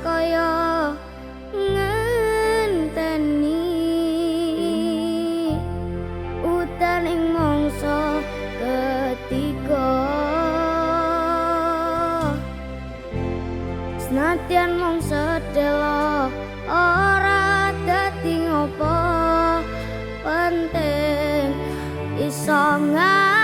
kaya ngenteni. Udan ing mangsa ketiga. Senadyan mangsa dela ora dadi ngopo? Penting iso ngerti